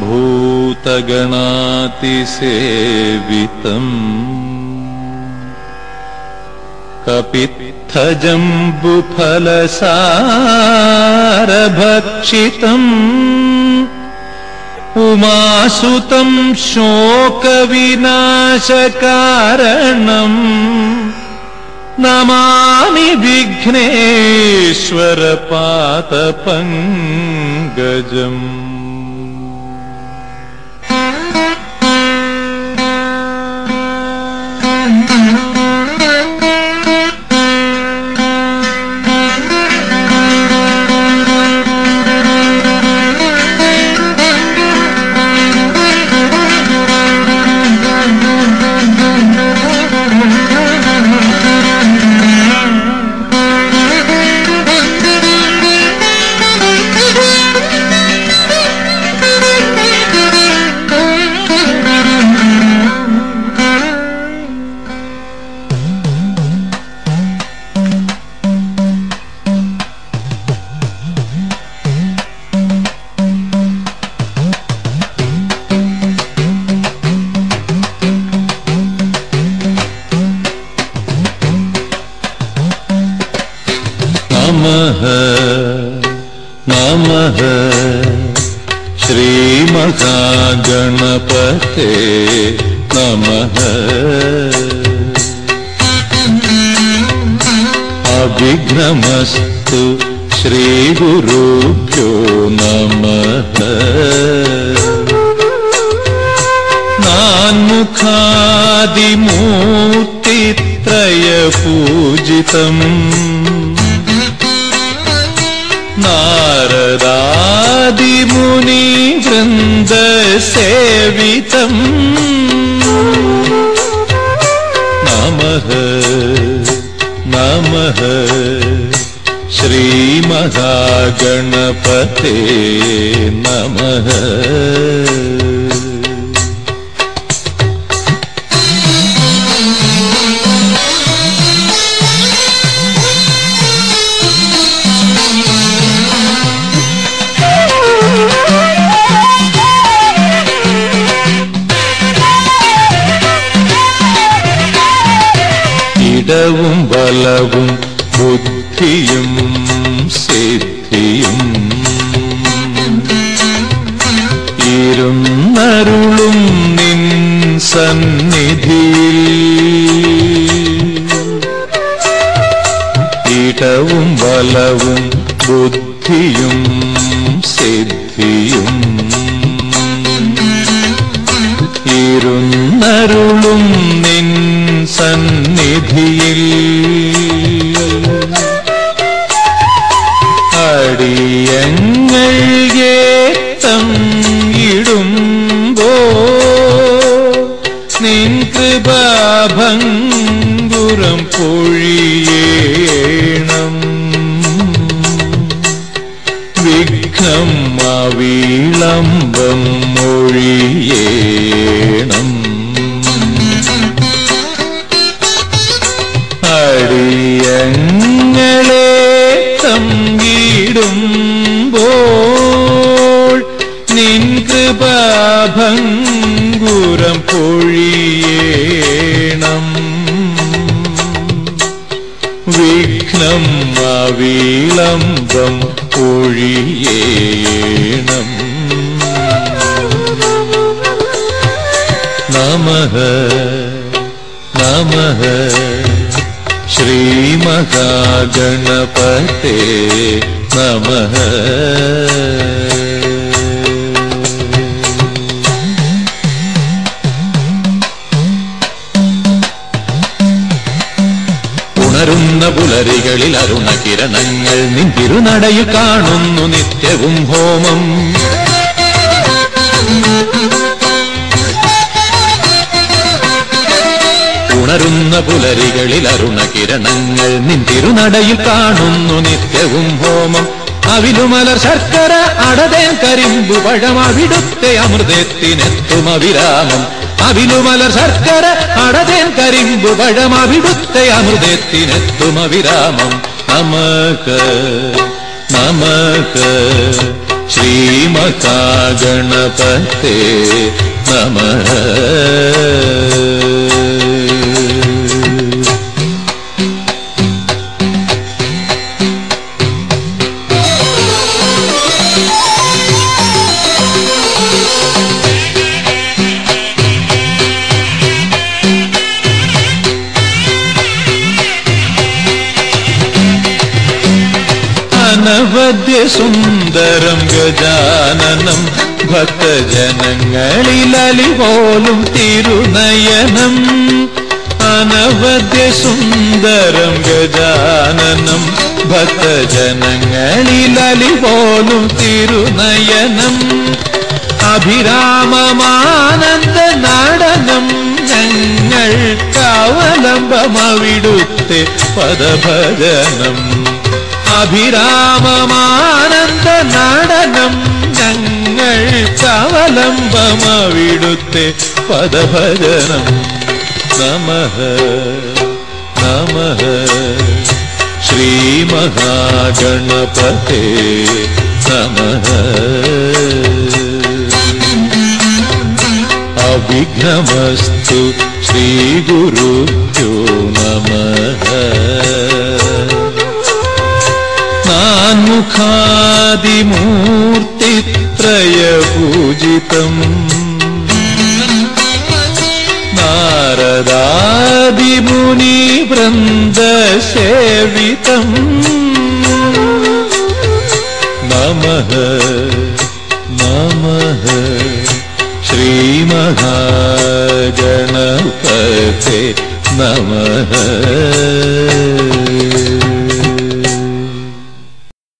भूतगणातिसेवितम्। कपित्थजम्बुफलसारभक्षितम् उमासुतम् शोकविनाशकारणम् नमामि विघ्नेश्वरपातपङ्गजम् नमः। श्रीमहागणपते नमः। अभिघ्नमस्तु श्रीगुरुभ्यो नमः। नान्मुखादिमूर्तित्रयपूजितम् नारदादिमुनिवृन्दसेवितम् नमः नमः श्रीमहागणपते नमः இடவும் பலவும் புத்தியும் சித்தியும் இருநருளும் நின் சந்நிதியில் இடவும் பலவும் புத்தியும் சித்தியும் இருநருளும் நின் சன் സന്നിധിയിൽ അടിയങ്ങൾ ഏത്തം ഇടുമ്പോ നിൻ കൃപാഭംഗുരം പൊഴിയേണം. വിഘ്നം അവിളംബം മൊഴിയേണം. വിഘ്നം അവിളംബം പൊഴിയേണം നമഃ നമഃ ശ്രീമഹാഗണപത്തെ നമഃ ഉണരുന്ന പുലരികളിൽ അരുണകിരണങ്ങൾ നിൻ തിരുനടയിൽ കാണുന്നു നിത്യവും ഹോമം. ഉണരുന്ന പുലരികളിൽ അരുണകിരണങ്ങൾ നിൻ തിരുനടയിൽ കാണുന്നു നിത്യവും ഹോമം. അവിലുമലർ ശർക്കര അടതേൻ കരിമ്പു പഴം അവിടുത്തെ അമൃതത്തിനെത്തും അവിരാമം അവിലുമലർ ശർക്കര അടതേൻ കരിമ്പു പഴം അവിടുത്തെ അമൃതത്തിനെത്തും അവിരാമം നമക്ക് നമക്ക് ശ്രീമകാഗണപത്തെ നമ സുന്ദരം ഗജാനനം ഭക്തജനങ്ങളിലലി പോലും തിരുനയനം അനവദ്യ സുന്ദരം ഗജാനനം ഭക്തജനങ്ങളിലലി പോലും തിരുനയനം അഭിരാമമാനന്ദ നടനം ഞങ്ങൾക്കവലംബമവിടുത്തെ പദഭജനം. അഭിരാമമാനന്ദ നടനം ഞങ്ങൾക്കവലംബമവിടുത്തെ പദഭജനം. നമഃ നമഃ. ശ്രീമഹാഗണപതേ നമഃ. അവിഘ്നമസ്തു ശ്രീഗുരുഭ്യോ നമഃ. मुखादिमूर्तित्रयपूजितम् नारदादिमुनिवृन्दसेवितम्। नमः नमः श्रीमहागणपते नमः।